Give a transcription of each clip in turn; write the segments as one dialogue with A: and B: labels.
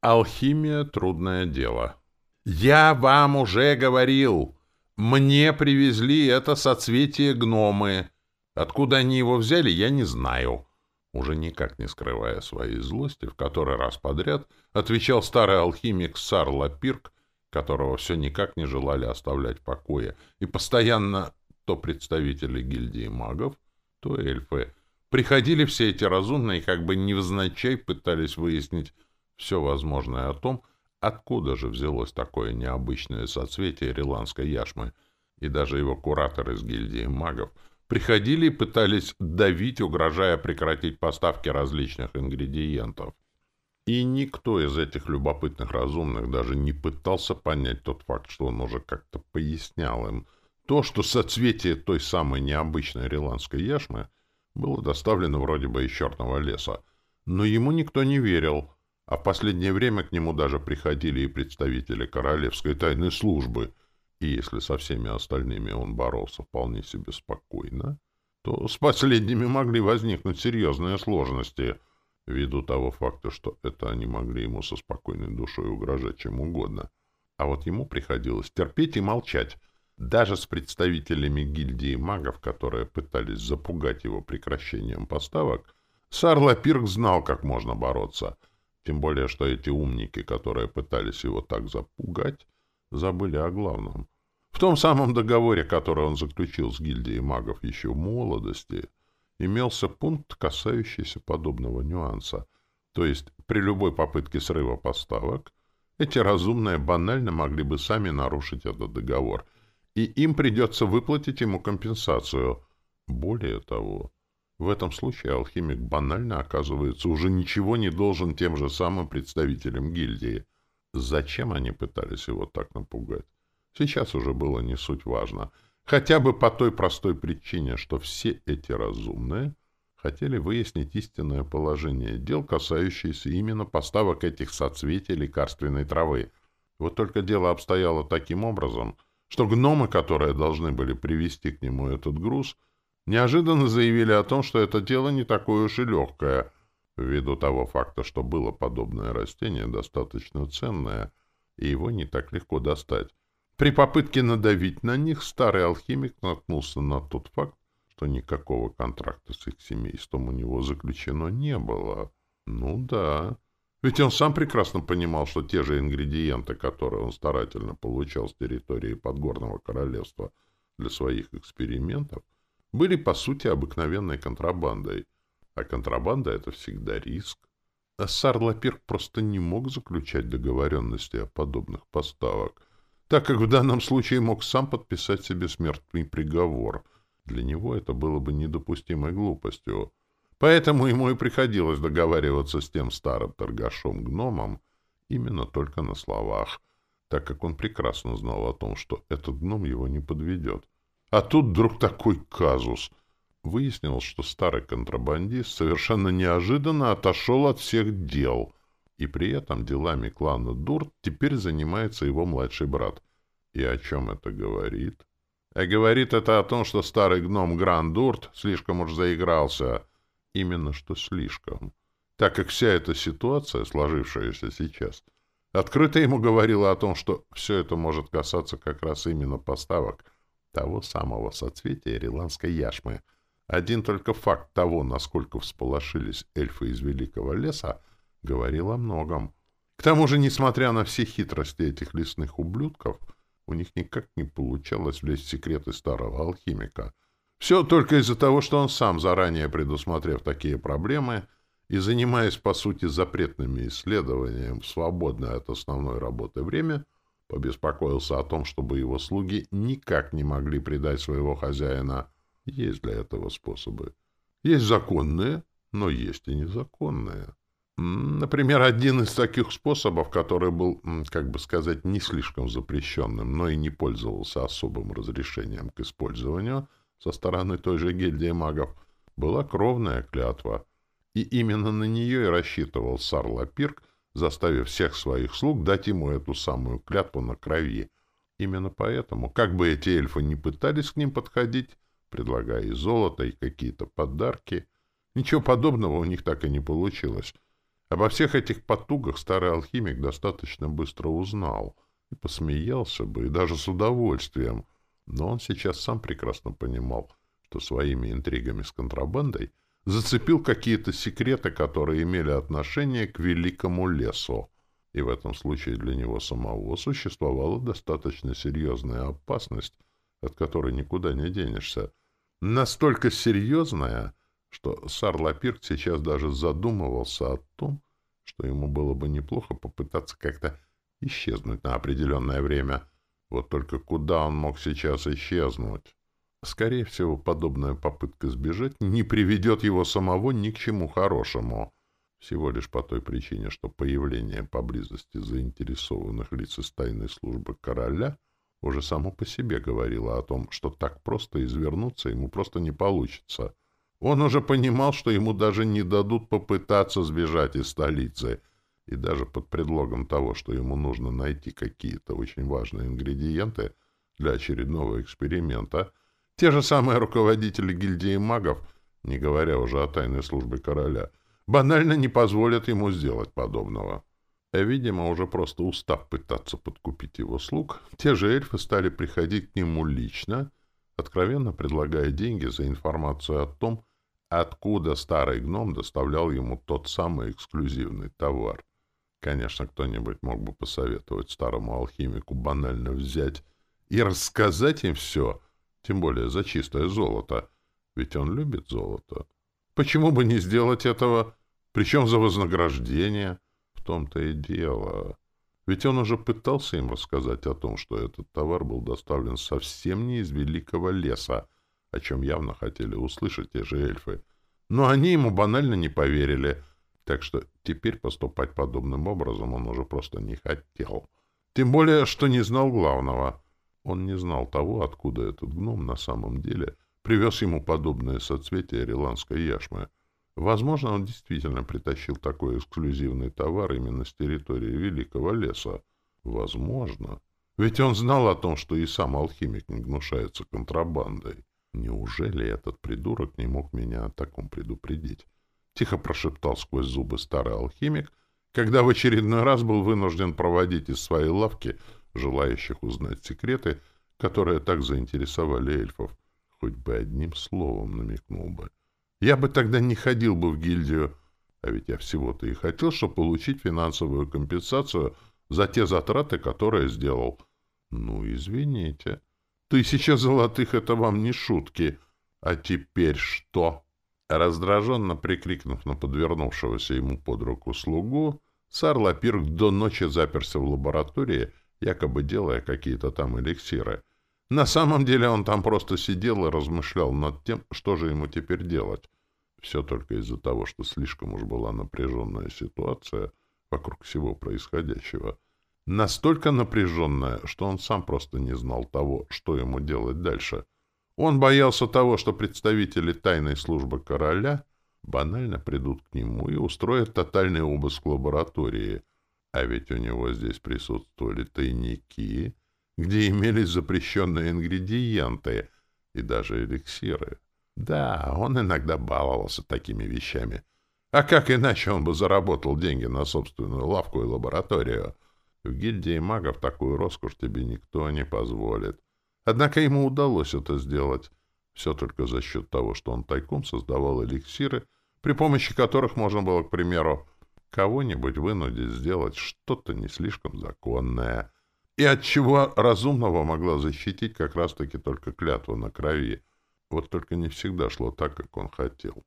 A: Алхимия — трудное дело. «Я вам уже говорил! Мне привезли это соцветие гномы. Откуда они его взяли, я не знаю». Уже никак не скрывая своей злости, в который раз подряд отвечал старый алхимик Сар Лапирк, которого все никак не желали оставлять в покое, и постоянно то представители гильдии магов, то эльфы. Приходили все эти разумные, как бы невзначай пытались выяснить все возможное о том, откуда же взялось такое необычное соцветие риландской яшмы, и даже его куратор из гильдии магов приходили и пытались давить, угрожая прекратить поставки различных ингредиентов. И никто из этих любопытных разумных даже не пытался понять тот факт, что он уже как-то пояснял им то, что соцветие той самой необычной риландской яшмы было доставлено вроде бы из черного леса. Но ему никто не верил, а в последнее время к нему даже приходили и представители Королевской тайной службы, и если со всеми остальными он боролся вполне себе спокойно, то с последними могли возникнуть серьезные сложности, ввиду того факта, что это они могли ему со спокойной душой угрожать чем угодно. А вот ему приходилось терпеть и молчать, даже с представителями гильдии магов, которые пытались запугать его прекращением поставок, Сарла Пирк знал, как можно бороться — тем более, что эти умники, которые пытались его так запугать, забыли о главном. В том самом договоре, который он заключил с гильдией магов еще в молодости, имелся пункт, касающийся подобного нюанса. То есть при любой попытке срыва поставок эти разумные банально могли бы сами нарушить этот договор, и им придется выплатить ему компенсацию. Более того, в этом случае алхимик банально оказывается уже ничего не должен тем же самым представителям гильдии. Зачем они пытались его так напугать? Сейчас уже было не суть важно. Хотя бы по той простой причине, что все эти разумные хотели выяснить истинное положение дел, касающиеся именно поставок этих соцветий лекарственной травы. Вот только дело обстояло таким образом, что гномы, которые должны были привести к нему этот груз, неожиданно заявили о том, что это дело не такое уж и легкое, ввиду того факта, что было подобное растение достаточно ценное, и его не так легко достать. При попытке надавить на них старый алхимик наткнулся на тот факт, что никакого контракта с их семейством у него заключено не было. Ну да, ведь он сам прекрасно понимал, что те же ингредиенты, которые он старательно получал с территории Подгорного Королевства для своих экспериментов, были, по сути, обыкновенной контрабандой. А контрабанда — это всегда риск. А Сарлапирк просто не мог заключать договоренности о подобных поставок, так как в данном случае мог сам подписать себе смертный приговор. Для него это было бы недопустимой глупостью. Поэтому ему и приходилось договариваться с тем старым торгашом-гномом именно только на словах, так как он прекрасно знал о том, что этот гном его не подведет. А тут вдруг такой казус. Выяснилось, что старый контрабандист совершенно неожиданно отошел от всех дел, и при этом делами клана Дурт теперь занимается его младший брат. И о чем это говорит? А говорит это о том, что старый гном Гран Дурт слишком уж заигрался. Именно что слишком. Так как вся эта ситуация, сложившаяся сейчас, открыто ему говорила о том, что все это может касаться как раз именно поставок — того самого соцветия риландской яшмы. Один только факт того, насколько всполошились эльфы из Великого леса, говорил о многом. К тому же, несмотря на все хитрости этих лесных ублюдков, у них никак не получалось влезть в секреты старого алхимика. Все только из-за того, что он сам, заранее предусмотрев такие проблемы и занимаясь, по сути, запретными исследованиями в свободное от основной работы время, побеспокоился о том, чтобы его слуги никак не могли предать своего хозяина. Есть для этого способы. Есть законные, но есть и незаконные. Например, один из таких способов, который был, как бы сказать, не слишком запрещенным, но и не пользовался особым разрешением к использованию со стороны той же гильдии магов, была кровная клятва. И именно на нее и рассчитывал Сар Лапирк, заставив всех своих слуг дать ему эту самую клятву на крови. Именно поэтому, как бы эти эльфы не пытались к ним подходить, предлагая и золото, и какие-то подарки, ничего подобного у них так и не получилось. Обо всех этих потугах старый алхимик достаточно быстро узнал и посмеялся бы, и даже с удовольствием. Но он сейчас сам прекрасно понимал, что своими интригами с контрабандой зацепил какие-то секреты, которые имели отношение к великому лесу. И в этом случае для него самого существовала достаточно серьезная опасность, от которой никуда не денешься. Настолько серьезная, что Сарлапирк сейчас даже задумывался о том, что ему было бы неплохо попытаться как-то исчезнуть на определенное время. Вот только куда он мог сейчас исчезнуть? Скорее всего, подобная попытка сбежать не приведет его самого ни к чему хорошему. Всего лишь по той причине, что появление поблизости заинтересованных лиц из тайной службы короля уже само по себе говорило о том, что так просто извернуться ему просто не получится. Он уже понимал, что ему даже не дадут попытаться сбежать из столицы, и даже под предлогом того, что ему нужно найти какие-то очень важные ингредиенты для очередного эксперимента, те же самые руководители гильдии магов, не говоря уже о тайной службе короля, банально не позволят ему сделать подобного. Видимо, уже просто устав пытаться подкупить его слуг, те же эльфы стали приходить к нему лично, откровенно предлагая деньги за информацию о том, откуда старый гном доставлял ему тот самый эксклюзивный товар. Конечно, кто-нибудь мог бы посоветовать старому алхимику банально взять и рассказать им все, тем более за чистое золото, ведь он любит золото. Почему бы не сделать этого, причем за вознаграждение? В том-то и дело. Ведь он уже пытался им рассказать о том, что этот товар был доставлен совсем не из великого леса, о чем явно хотели услышать те же эльфы. Но они ему банально не поверили, так что теперь поступать подобным образом он уже просто не хотел. Тем более, что не знал главного. Он не знал того, откуда этот гном на самом деле привез ему подобное соцветие риландской яшмы. Возможно, он действительно притащил такой эксклюзивный товар именно с территории Великого леса. Возможно. Ведь он знал о том, что и сам алхимик не гнушается контрабандой. Неужели этот придурок не мог меня о таком предупредить? Тихо прошептал сквозь зубы старый алхимик, когда в очередной раз был вынужден проводить из своей лавки желающих узнать секреты, которые так заинтересовали эльфов. Хоть бы одним словом намекнул бы. Я бы тогда не ходил бы в гильдию, а ведь я всего-то и хотел, чтобы получить финансовую компенсацию за те затраты, которые сделал. Ну, извините. Тысяча золотых — это вам не шутки. А теперь что? Раздраженно прикрикнув на подвернувшегося ему под руку слугу, Сарлапирк до ночи заперся в лаборатории, якобы делая какие-то там эликсиры. На самом деле он там просто сидел и размышлял над тем, что же ему теперь делать. Все только из-за того, что слишком уж была напряженная ситуация вокруг всего происходящего — Настолько напряженная, что он сам просто не знал того, что ему делать дальше. Он боялся того, что представители тайной службы короля банально придут к нему и устроят тотальный обыск лаборатории. А ведь у него здесь присутствовали тайники, где имелись запрещенные ингредиенты и даже эликсиры. Да, он иногда баловался такими вещами. А как иначе он бы заработал деньги на собственную лавку и лабораторию? В гильдии магов такую роскошь тебе никто не позволит. Однако ему удалось это сделать. Все только за счет того, что он тайком создавал эликсиры, при помощи которых можно было, к примеру, кого-нибудь вынудить сделать что-то не слишком законное, и от чего разумного могла защитить как раз-таки только клятва на крови. Вот только не всегда шло так, как он хотел.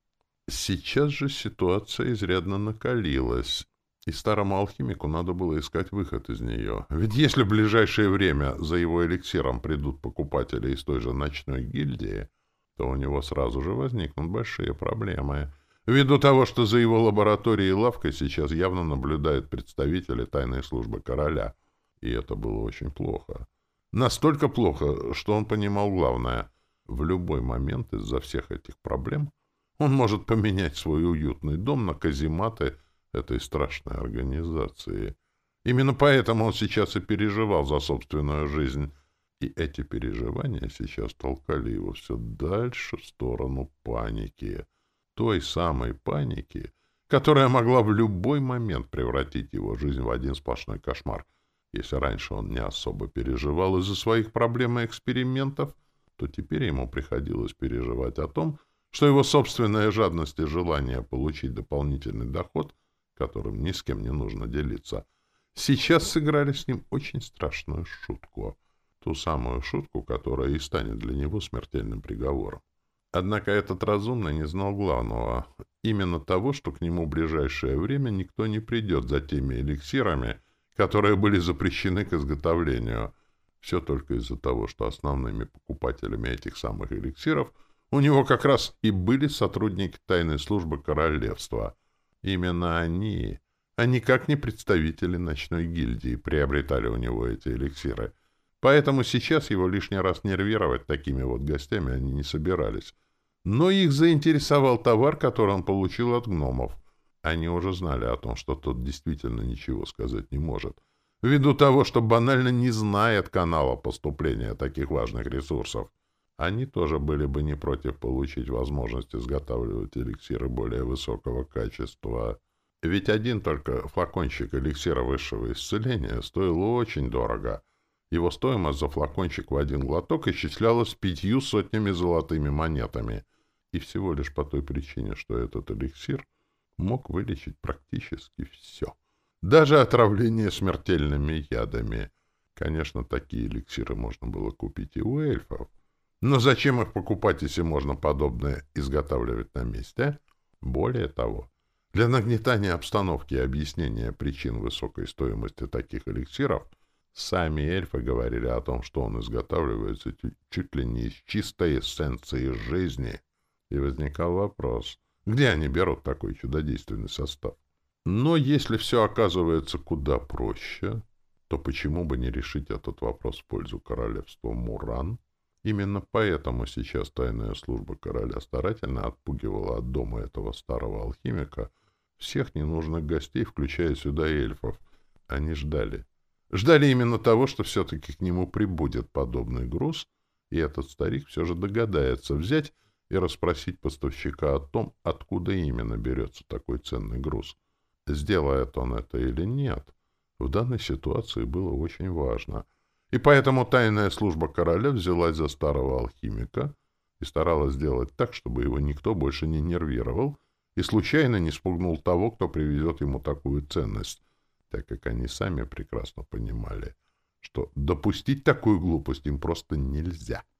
A: Сейчас же ситуация изрядно накалилась, и старому алхимику надо было искать выход из нее. Ведь если в ближайшее время за его эликсиром придут покупатели из той же ночной гильдии, то у него сразу же возникнут большие проблемы. Ввиду того, что за его лабораторией и лавкой сейчас явно наблюдают представители тайной службы короля. И это было очень плохо. Настолько плохо, что он понимал главное. В любой момент из-за всех этих проблем он может поменять свой уютный дом на казематы этой страшной организации. Именно поэтому он сейчас и переживал за собственную жизнь. И эти переживания сейчас толкали его все дальше в сторону паники. Той самой паники, которая могла в любой момент превратить его жизнь в один сплошной кошмар. Если раньше он не особо переживал из-за своих проблем и экспериментов, то теперь ему приходилось переживать о том, что его собственная жадность и желание получить дополнительный доход, которым ни с кем не нужно делиться, сейчас сыграли с ним очень страшную шутку. Ту самую шутку, которая и станет для него смертельным приговором. Однако этот разумный не знал главного, именно того, что к нему в ближайшее время никто не придет за теми эликсирами, которые были запрещены к изготовлению. Все только из-за того, что основными покупателями этих самых эликсиров у него как раз и были сотрудники тайной службы королевства. Именно они, а никак не представители ночной гильдии, приобретали у него эти эликсиры. Поэтому сейчас его лишний раз нервировать такими вот гостями они не собирались. Но их заинтересовал товар, который он получил от гномов — они уже знали о том, что тот действительно ничего сказать не может, ввиду того, что банально не знает канала поступления таких важных ресурсов. Они тоже были бы не против получить возможность изготавливать эликсиры более высокого качества. Ведь один только флакончик эликсира высшего исцеления стоил очень дорого. Его стоимость за флакончик в один глоток исчислялась пятью сотнями золотыми монетами. И всего лишь по той причине, что этот эликсир — мог вылечить практически все. Даже отравление смертельными ядами. Конечно, такие эликсиры можно было купить и у эльфов. Но зачем их покупать, если можно подобное изготавливать на месте? Более того, для нагнетания обстановки и объяснения причин высокой стоимости таких эликсиров сами эльфы говорили о том, что он изготавливается чуть ли не из чистой эссенции жизни. И возникал вопрос — где они берут такой чудодейственный состав? Но если все оказывается куда проще, то почему бы не решить этот вопрос в пользу королевства Муран? Именно поэтому сейчас тайная служба короля старательно отпугивала от дома этого старого алхимика всех ненужных гостей, включая сюда эльфов. Они ждали. Ждали именно того, что все-таки к нему прибудет подобный груз, и этот старик все же догадается взять и расспросить поставщика о том, откуда именно берется такой ценный груз. Сделает он это или нет, в данной ситуации было очень важно. И поэтому тайная служба короля взялась за старого алхимика и старалась сделать так, чтобы его никто больше не нервировал и случайно не спугнул того, кто привезет ему такую ценность, так как они сами прекрасно понимали, что допустить такую глупость им просто нельзя. —